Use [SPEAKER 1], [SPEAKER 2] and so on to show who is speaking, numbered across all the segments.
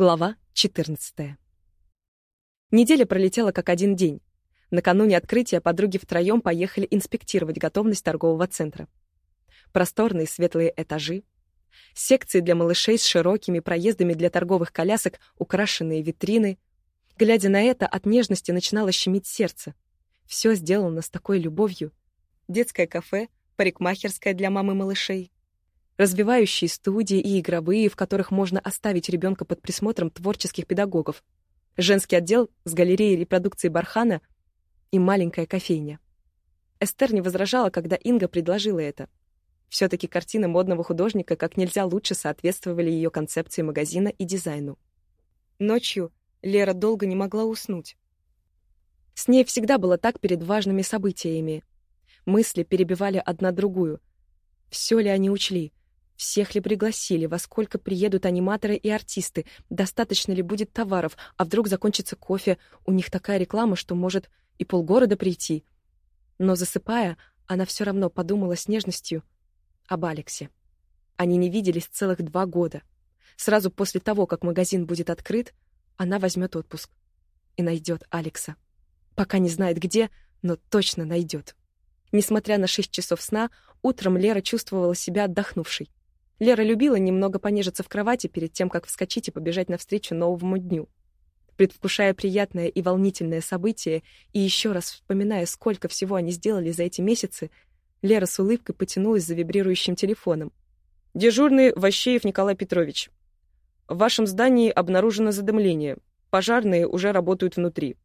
[SPEAKER 1] Глава 14. Неделя пролетела как один день. Накануне открытия подруги втроем поехали инспектировать готовность торгового центра. Просторные светлые этажи, секции для малышей с широкими проездами для торговых колясок, украшенные витрины. Глядя на это, от нежности начинало щемить сердце. Все сделано с такой любовью. Детское кафе, парикмахерская для мамы малышей, развивающие студии и игровые, в которых можно оставить ребенка под присмотром творческих педагогов, женский отдел с галереей репродукции Бархана и маленькая кофейня. Эстер не возражала, когда Инга предложила это. Все-таки картины модного художника как нельзя лучше соответствовали ее концепции магазина и дизайну. Ночью Лера долго не могла уснуть. С ней всегда было так перед важными событиями. Мысли перебивали одна другую. Все ли они учли? Всех ли пригласили, во сколько приедут аниматоры и артисты, достаточно ли будет товаров, а вдруг закончится кофе, у них такая реклама, что может и полгорода прийти. Но засыпая, она все равно подумала с нежностью об Алексе. Они не виделись целых два года. Сразу после того, как магазин будет открыт, она возьмет отпуск и найдет Алекса. Пока не знает где, но точно найдет. Несмотря на шесть часов сна, утром Лера чувствовала себя отдохнувшей. Лера любила немного понежиться в кровати перед тем, как вскочить и побежать навстречу новому дню. Предвкушая приятное и волнительное событие и еще раз вспоминая, сколько всего они сделали за эти месяцы, Лера с улыбкой потянулась за вибрирующим телефоном. «Дежурный Ващеев Николай Петрович. В вашем здании обнаружено задымление. Пожарные уже работают внутри.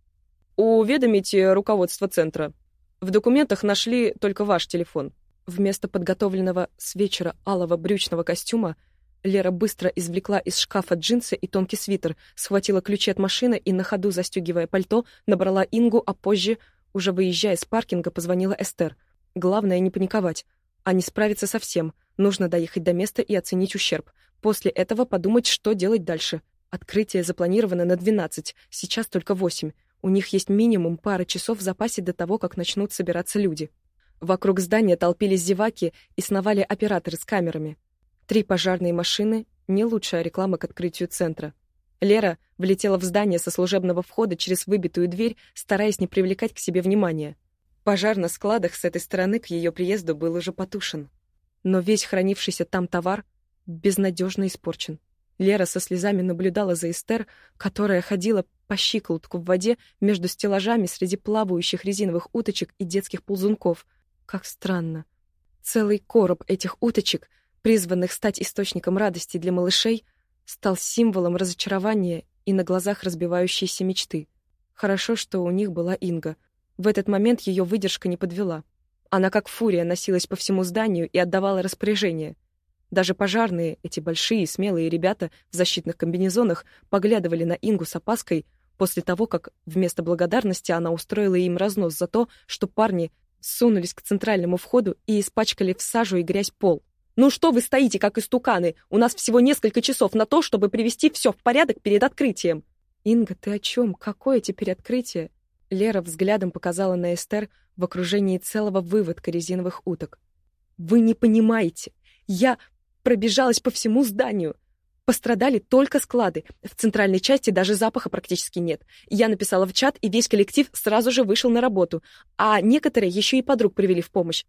[SPEAKER 1] Уведомите руководство центра. В документах нашли только ваш телефон. Вместо подготовленного с вечера алого брючного костюма Лера быстро извлекла из шкафа джинсы и тонкий свитер, схватила ключи от машины и на ходу, застегивая пальто, набрала Ингу, а позже, уже выезжая с паркинга, позвонила Эстер. Главное не паниковать, а не справиться со всем. Нужно доехать до места и оценить ущерб. После этого подумать, что делать дальше. Открытие запланировано на 12, сейчас только 8. У них есть минимум пара часов в запасе до того, как начнут собираться люди. Вокруг здания толпились зеваки и сновали операторы с камерами. Три пожарные машины — не лучшая реклама к открытию центра. Лера влетела в здание со служебного входа через выбитую дверь, стараясь не привлекать к себе внимания. Пожар на складах с этой стороны к ее приезду был уже потушен. Но весь хранившийся там товар безнадежно испорчен. Лера со слезами наблюдала за Эстер, которая ходила по щиколотку в воде между стеллажами среди плавающих резиновых уточек и детских ползунков — как странно. Целый короб этих уточек, призванных стать источником радости для малышей, стал символом разочарования и на глазах разбивающейся мечты. Хорошо, что у них была Инга. В этот момент ее выдержка не подвела. Она как фурия носилась по всему зданию и отдавала распоряжения. Даже пожарные, эти большие смелые ребята в защитных комбинезонах, поглядывали на Ингу с опаской после того, как вместо благодарности она устроила им разнос за то, что парни сунулись к центральному входу и испачкали в сажу и грязь пол. «Ну что вы стоите, как истуканы? У нас всего несколько часов на то, чтобы привести все в порядок перед открытием». «Инга, ты о чем? Какое теперь открытие?» Лера взглядом показала на Эстер в окружении целого выводка резиновых уток. «Вы не понимаете. Я пробежалась по всему зданию. Пострадали только склады. В центральной части даже запаха практически нет. Я написала в чат, и весь коллектив сразу же вышел на работу. А некоторые еще и подруг привели в помощь.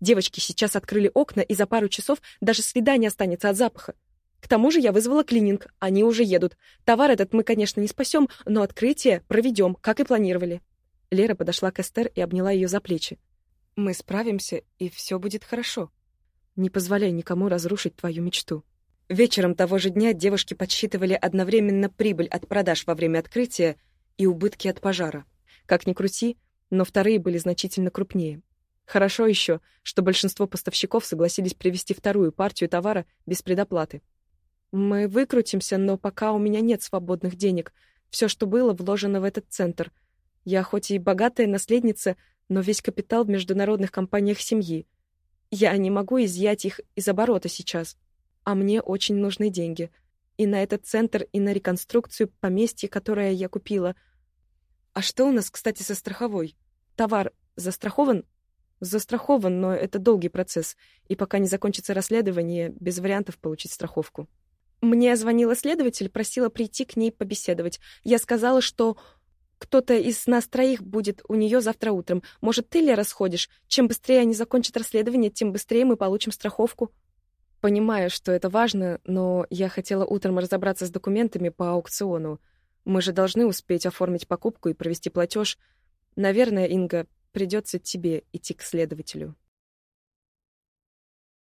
[SPEAKER 1] Девочки сейчас открыли окна, и за пару часов даже следа не останется от запаха. К тому же я вызвала клининг, они уже едут. Товар этот мы, конечно, не спасем, но открытие проведем, как и планировали. Лера подошла к Эстер и обняла ее за плечи. «Мы справимся, и все будет хорошо. Не позволяй никому разрушить твою мечту». Вечером того же дня девушки подсчитывали одновременно прибыль от продаж во время открытия и убытки от пожара. Как ни крути, но вторые были значительно крупнее. Хорошо еще, что большинство поставщиков согласились привезти вторую партию товара без предоплаты. «Мы выкрутимся, но пока у меня нет свободных денег. Все, что было, вложено в этот центр. Я хоть и богатая наследница, но весь капитал в международных компаниях семьи. Я не могу изъять их из оборота сейчас» а мне очень нужны деньги. И на этот центр, и на реконструкцию поместья, которое я купила. А что у нас, кстати, со страховой? Товар застрахован? Застрахован, но это долгий процесс, и пока не закончится расследование, без вариантов получить страховку. Мне звонила следователь, просила прийти к ней побеседовать. Я сказала, что кто-то из нас троих будет у нее завтра утром. Может, ты, Лера, сходишь? Чем быстрее они закончат расследование, тем быстрее мы получим страховку. Понимаю, что это важно, но я хотела утром разобраться с документами по аукциону. Мы же должны успеть оформить покупку и провести платеж. Наверное, Инга, придется тебе идти к следователю.